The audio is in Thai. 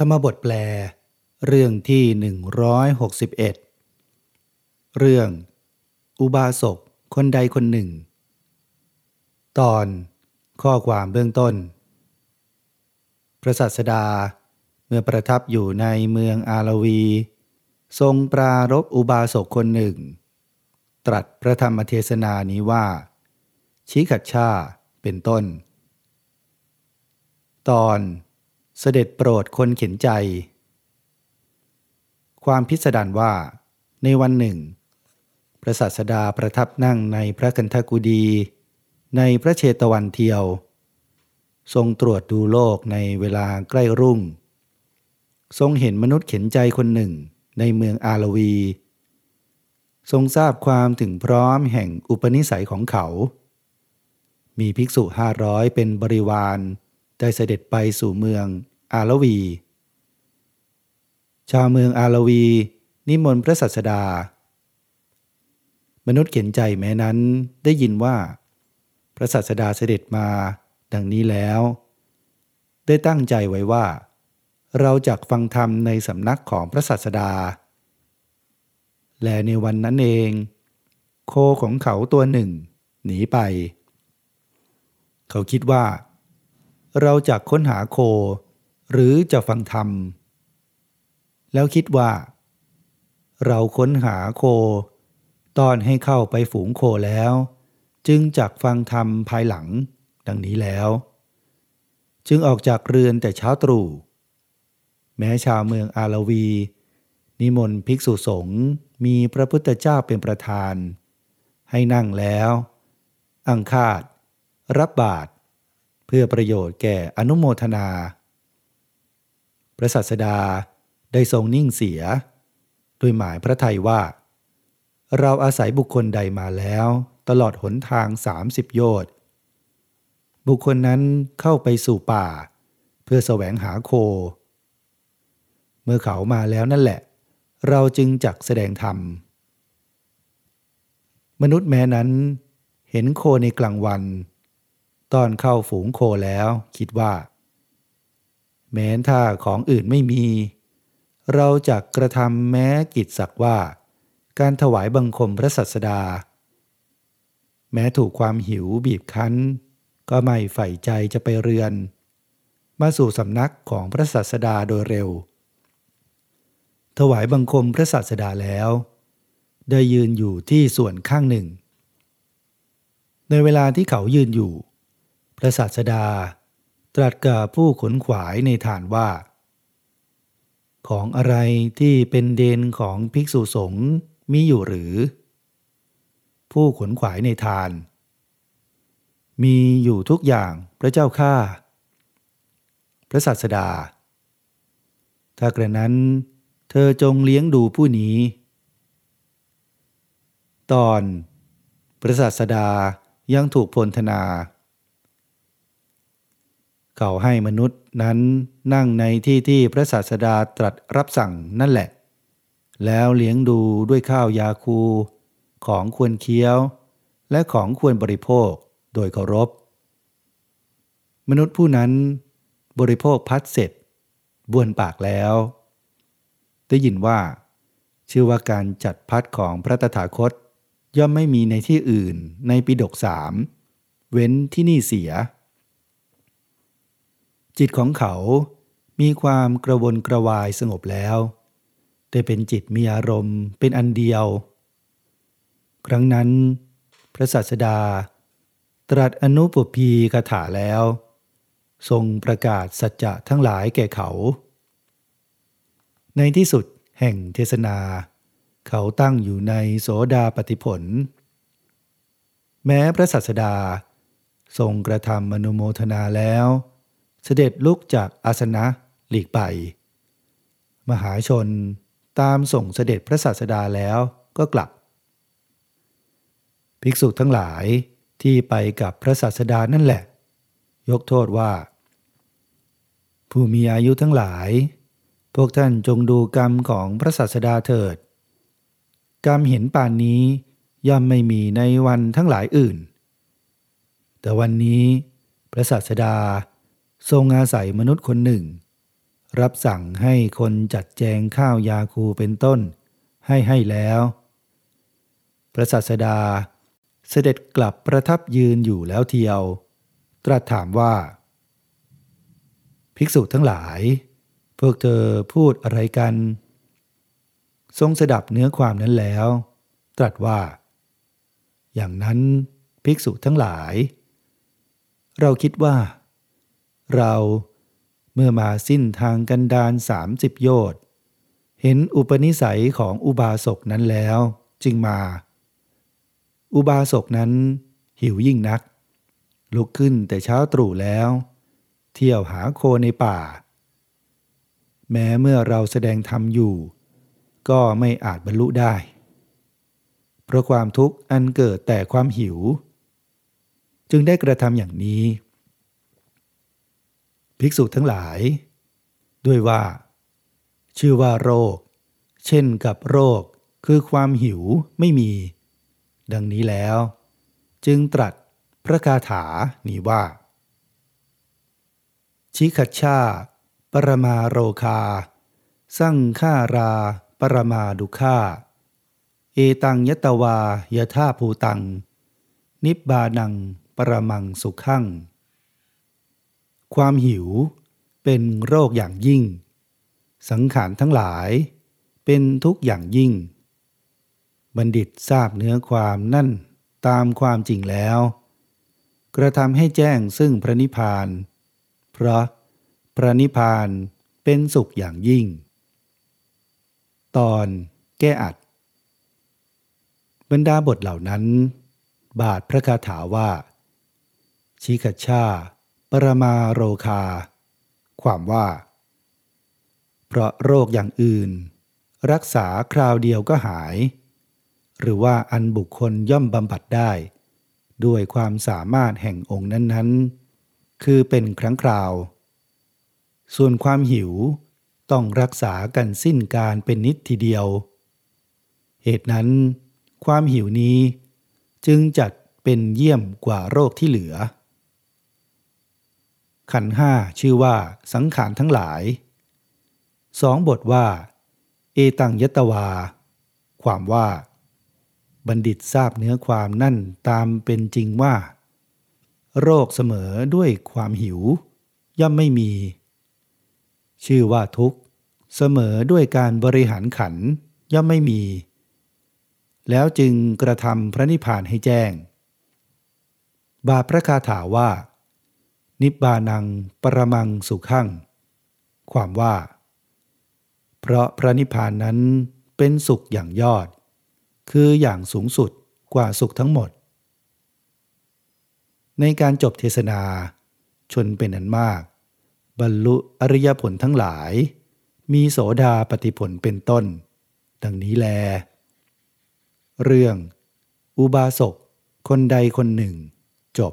ธรรมบทแปล เรื่องที่ 161 เรื่อง อุบาสกคนใดคนหนึ่ง ตอนข้อความเบื้องต้น พระสัสดาเมื่อประทับอยู่ในเมืองอาลวี ทรงปรารบอุบาสกคนหนึ่ง ตรัสพระธรรมเทศนานี้ว่า ชิขัดชาเป็นต้น ตอน เสด็จโปรดคนเข็นใจ ความพิสดารว่า ในวันหนึ่ง พระศาสดาประทับนั่งในพระกันทกุดี ในพระเชตวันเทียว ทรงตรวจดูโลกในเวลาใกล้รุ่ง ทรงเห็นมนุษย์เข็นใจคนหนึ่งในเมืองอาลวี ทรงทราบความถึงพร้อมแห่งอุปนิสัยของเขา มีภิกษุห้าร้อยเป็นบริวาร ได้เสด็จไปสู่เมืองอาลวี ชาวเมืองอาลวี นิมนต์พระสัสดา มนุษย์เข็นใจแม้นั้นได้ยินว่า พระสัสดาเสด็จมาดังนี้แล้ว ได้ตั้งใจไว้ว่า เราจะฟังธรรมในสำนักของพระสัสดา และในวันนั้นเอง โคของเขาตัวหนึ่ง หนีไป เขาคิดว่า เราจะค้นหาโค หรือจะฟังธรรม แล้วคิดว่า เราค้นหาโค ตอนให้เข้าไปฝูงโคแล้ว จึงจักฟังธรรมภายหลัง ดังนี้แล้ว จึงออกจากเรือนแต่เช้าตรู่แม้ชาวเมืองอาลวี นิมนต์ภิกษุสงฆ์มีพระพุทธเจ้าเป็นประธาน ให้นั่งแล้ว อังคาด รับบาตร เพื่อประโยชน์แก่อนุโมทนา พระสัสดาได้ทรงนิ่งเสียโดยหมายพระทัยว่า เราอาศัยบุคคลใดมาแล้ว ตลอดหนทางสามสิบโยชน์บุคคลนั้นเข้าไปสู่ป่า เพื่อแสวงหาโค เมื่อเขามาแล้วนั่นแหละ เราจึงจักแสดงธรรม มนุษย์แม้นั้น เห็นโคในกลางวัน ตอนเข้าฝูงโคแล้วคิดว่า แม้ถ้าของอื่นไม่มี เราจะกระทำแม้กิจสักว่า การถวายบังคมพระสัสดา แม้ถูกความหิวบีบคั้น ก็ไม่ใฝ่ใจจะไปเรือน มาสู่สำนักของพระสัสดาโดยเร็ว ถวายบังคมพระสัสดาแล้ว ได้ยืนอยู่ที่ส่วนข้างหนึ่งในเวลาที่เขายืนอยู่ พระศาสดา ตรัสกับผู้ขนขวายในฐานว่า ของอะไรที่เป็นเดนของภิกษุสงฆ์มีอยู่หรือ ผู้ขนขวายในฐาน มีอยู่ทุกอย่างพระเจ้าข้าพระศาสดา ถ้ากระนั้น เธอจงเลี้ยงดูผู้นี้ ตอนพระศาสดายังถูกพลธนา เขาให้มนุษย์นั้นนั่งในที่ที่พระศาสดาตรัสรับสั่งนั่นแหละ แล้วเลี้ยงดูด้วยข้าวยาคู ของควรเคี้ยว และของควรบริโภคโดยเคารพ มนุษย์ผู้นั้น บริโภคพัดเสร็จบ้วนปากแล้ว ได้ยินว่า ชื่อว่าการจัดพัดของพระตถาคตย่อมไม่มีในที่อื่นในปิดกสามเว้นที่นี่เสีย จิตของเขา มีความกระวนกระวายสงบแล้วแต่เป็นจิตมีอารมณ์เป็นอันเดียว ครั้งนั้น พระสัสดา ตรัสอนุปพีคาถาแล้ว ทรงประกาศสัจจะทั้งหลายแก่เขา ในที่สุดแห่งเทศนา เขาตั้งอยู่ในโสดาปฏิผล แม้พระสัสดา ทรงกระทำอนุโมทนาแล้ว เสด็จลุกจากอาสนะหลีกไป มหาชนตามส่งเสด็จพระศาสดาแล้วก็กลับ ภิกษุทั้งหลายที่ไปกับพระศาสดานั่นแหละ ยกโทษว่า ผู้มีอายุทั้งหลาย พวกท่านจงดูกรรมของพระศาสดาเถิด กรรมเห็นป่านนี้ย่อมไม่มีในวันทั้งหลายอื่น แต่วันนี้พระศาสดา ทรงอาศัยมนุษย์คนหนึ่ง รับสั่งให้คนจัดแจงข้าวยาคูเป็นต้น ให้ให้แล้ว พระศาสดาเสด็จกลับประทับยืนอยู่แล้วเทียว ตรัสถามว่า ภิกษุทั้งหลาย พวกเธอพูดอะไรกัน ทรงสดับเนื้อความนั้นแล้ว ตรัสว่า อย่างนั้นภิกษุทั้งหลาย เราคิดว่า เราเมื่อมาสิ้นทางกันดานสามสิบโยชน์เห็นอุปนิสัยของอุบาสกนั้นแล้วจึงมา อุบาสกนั้นหิวยิ่งนัก ลุกขึ้นแต่เช้าตรู่แล้ว เที่ยวหาโคในป่า แม้เมื่อเราแสดงธรรมอยู่ ก็ไม่อาจบรรลุได้ เพราะความทุกข์อันเกิดแต่ความหิว จึงได้กระทำอย่างนี้ ภิกษุทั้งหลาย ด้วยว่า ชื่อว่าโรค เช่นกับโรคคือความหิวไม่มี ดังนี้แล้ว จึงตรัสพระคาถานี้ว่า ชิขชา ปรมาโรคา สั่งฆารา ปรมาดุฆาเอตังยตวายทาภูตัง นิบบานัง ปรมังสุขัง ความหิวเป็นโรคอย่างยิ่ง สังขารทั้งหลายเป็นทุกอย่างยิ่ง บัณฑิตทราบเนื้อความนั่นตามความจริงแล้ว กระทำให้แจ้งซึ่งพระนิพพาน เพราะพระนิพพานเป็นสุขอย่างยิ่ง ตอนแก้อัด บรรดาบทเหล่านั้น บาทพระคาถาว่า ชิกชาป รมาโรคา ความว่า เพราะโรคอย่างอื่น รักษาคราวเดียวก็หาย หรือว่าอันบุคคลย่อมบำบัดได้ ด้วยความสามารถแห่งองค์นั้นๆ คือเป็นครั้งคราว ส่วนความหิวต้องรักษากันสิ้นการเป็นนิดทีเดียว เหตุนั้น ความหิวนี้จึงจัดเป็นเยี่ยมกว่าโรคที่เหลือ ขันห้าชื่อว่าสังขารทั้งหลายสองบทว่า เอตังยตวา ความว่า บัณฑิตทราบเนื้อความนั่นตามเป็นจริงว่า โรคเสมอด้วยความหิว ย่อมไม่มี ชื่อว่าทุกข์ เสมอด้วยการบริหารขันย่อมไม่มี แล้วจึงกระทำพระนิพพานให้แจ้ง บาพระคาถาว่า นิบานังปรมังสุขัง ความว่า เพราะพระนิพพานนั้นเป็นสุขอย่างยอด คืออย่างสูงสุดกว่าสุขทั้งหมด ในการจบเทศนา ชนเป็นอันมาก บรรลุอริยผลทั้งหลาย มีโสดาปฏิผลเป็นต้น ดังนี้แล เรื่อง อุบาสกคนใดคนหนึ่ง จบ